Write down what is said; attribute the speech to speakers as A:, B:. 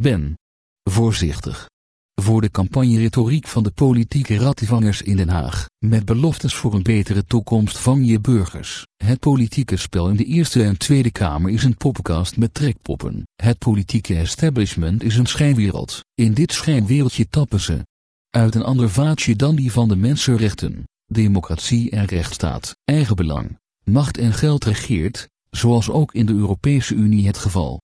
A: Ben voorzichtig. Voor de campagne-retoriek van de politieke rattenvangers in Den Haag, met beloftes voor een betere toekomst van je burgers. Het politieke spel in de Eerste en Tweede Kamer is een poppenkast met trekpoppen. Het politieke establishment is een schijnwereld. In dit schijnwereldje tappen ze uit een ander vaatje dan die van de mensenrechten, democratie en rechtsstaat, eigenbelang, macht en geld regeert, zoals ook in de Europese Unie het geval